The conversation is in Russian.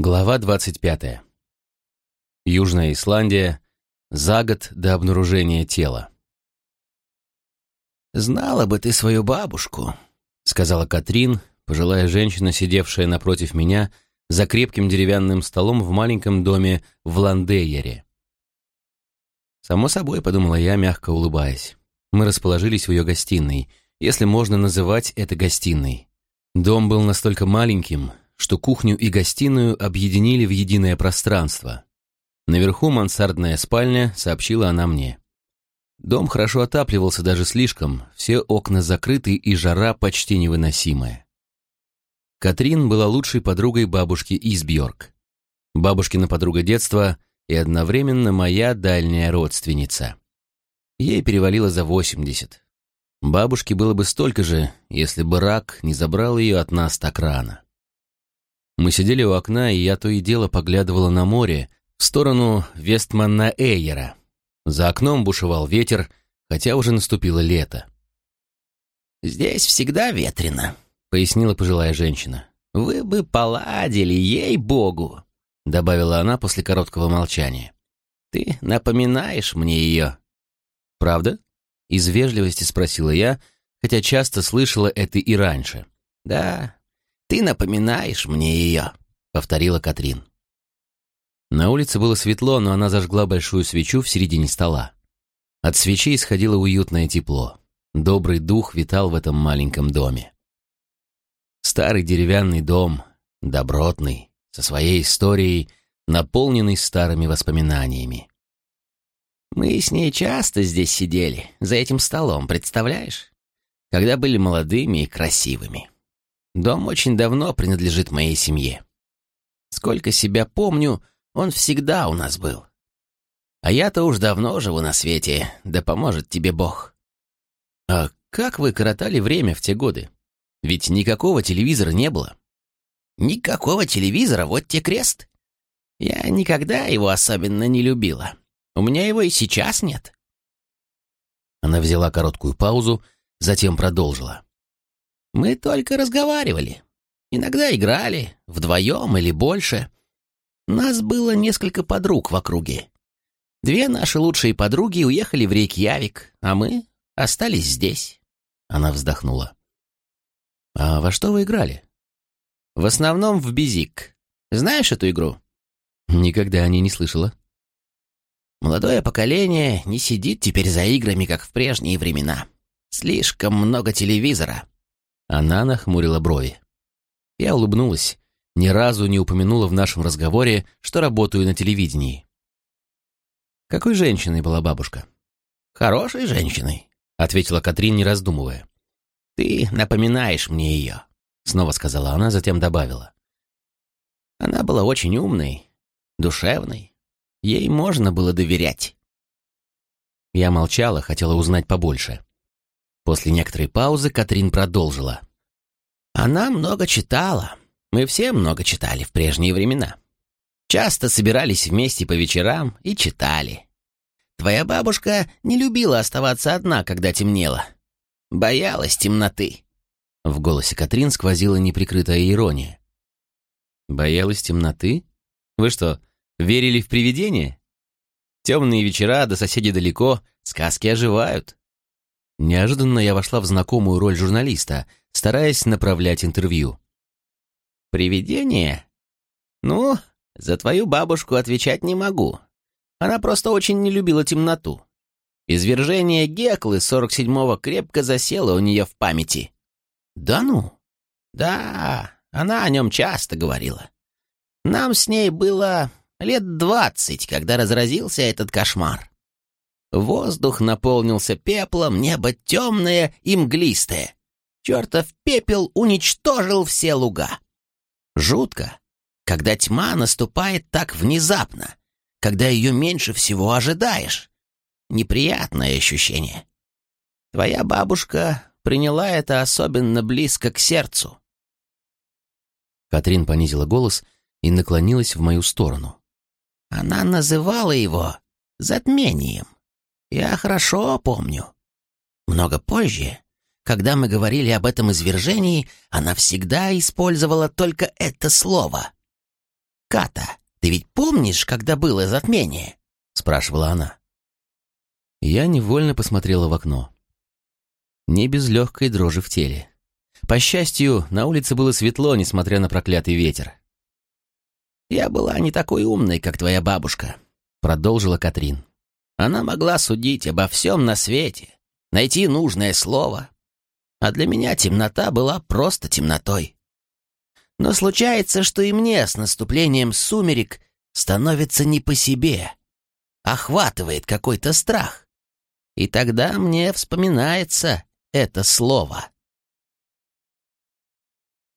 Глава 25. Южная Исландия. За год до обнаружения тела. «Знала бы ты свою бабушку», — сказала Катрин, пожилая женщина, сидевшая напротив меня за крепким деревянным столом в маленьком доме в Ландейере. Само собой, подумала я, мягко улыбаясь. Мы расположились в ее гостиной, если можно называть это гостиной. Дом был настолько маленьким, что кухню и гостиную объединили в единое пространство. Наверху мансардная спальня, сообщила она мне. Дом хорошо отапливался даже слишком, все окна закрыты и жара почти невыносимая. Катрин была лучшей подругой бабушки Избьорк. Бабушкина подруга детства и одновременно моя дальняя родственница. Ей перевалило за 80. Бабушке было бы столько же, если бы рак не забрал ее от нас так рано. Мы сидели у окна, и я то и дело поглядывала на море, в сторону Вестманна-Эйера. За окном бушевал ветер, хотя уже наступило лето. «Здесь всегда ветрено», — пояснила пожилая женщина. «Вы бы поладили, ей-богу», — добавила она после короткого молчания. «Ты напоминаешь мне ее». «Правда?» — из вежливости спросила я, хотя часто слышала это и раньше. «Да, «Ты напоминаешь мне ее», — повторила Катрин. На улице было светло, но она зажгла большую свечу в середине стола. От свечи исходило уютное тепло. Добрый дух витал в этом маленьком доме. Старый деревянный дом, добротный, со своей историей, наполненный старыми воспоминаниями. «Мы с ней часто здесь сидели, за этим столом, представляешь? Когда были молодыми и красивыми. Дом очень давно принадлежит моей семье. Сколько себя помню, он всегда у нас был. А я-то уж давно живу на свете, да поможет тебе Бог. А как вы коротали время в те годы? Ведь никакого телевизора не было. Никакого телевизора, вот те крест. Я никогда его особенно не любила. У меня его и сейчас нет. Она взяла короткую паузу, затем продолжила. Мы только разговаривали. Иногда играли, вдвоем или больше. Нас было несколько подруг в округе. Две наши лучшие подруги уехали в Рейкьявик, а мы остались здесь. Она вздохнула. «А во что вы играли?» «В основном в Бизик. Знаешь эту игру?» «Никогда о ней не слышала». «Молодое поколение не сидит теперь за играми, как в прежние времена. Слишком много телевизора. Она нахмурила брови. Я улыбнулась, ни разу не упомянула в нашем разговоре, что работаю на телевидении. Какой женщиной была бабушка? Хорошей женщиной, ответила Катрин, не раздумывая. Ты напоминаешь мне ее, снова сказала она, затем добавила. Она была очень умной, душевной. Ей можно было доверять. Я молчала, хотела узнать побольше. После некоторой паузы Катрин продолжила. «Она много читала. Мы все много читали в прежние времена. Часто собирались вместе по вечерам и читали. Твоя бабушка не любила оставаться одна, когда темнело. Боялась темноты». В голосе Катрин сквозила неприкрытая ирония. «Боялась темноты? Вы что, верили в привидения? Темные вечера, до соседей далеко, сказки оживают. Неожиданно я вошла в знакомую роль журналиста, стараясь направлять интервью. «Привидение? Ну, за твою бабушку отвечать не могу. Она просто очень не любила темноту. Извержение Геклы 47-го крепко засело у нее в памяти». «Да ну?» «Да, она о нем часто говорила. Нам с ней было лет двадцать, когда разразился этот кошмар. Воздух наполнился пеплом, небо темное и мглистое. Чертов пепел уничтожил все луга. Жутко, когда тьма наступает так внезапно, когда ее меньше всего ожидаешь. Неприятное ощущение. Твоя бабушка приняла это особенно близко к сердцу. Катрин понизила голос и наклонилась в мою сторону. Она называла его затмением. Я хорошо помню. Много позже, когда мы говорили об этом извержении, она всегда использовала только это слово. Ката, ты ведь помнишь, когда было затмение?» — спрашивала она. Я невольно посмотрела в окно. Не без легкой дрожи в теле. По счастью, на улице было светло, несмотря на проклятый ветер. «Я была не такой умной, как твоя бабушка», — продолжила Катрин. «Она могла судить обо всем на свете, найти нужное слово. А для меня темнота была просто темнотой. Но случается, что и мне с наступлением сумерек становится не по себе. Охватывает какой-то страх. И тогда мне вспоминается это слово.